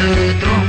លឺទ្រង់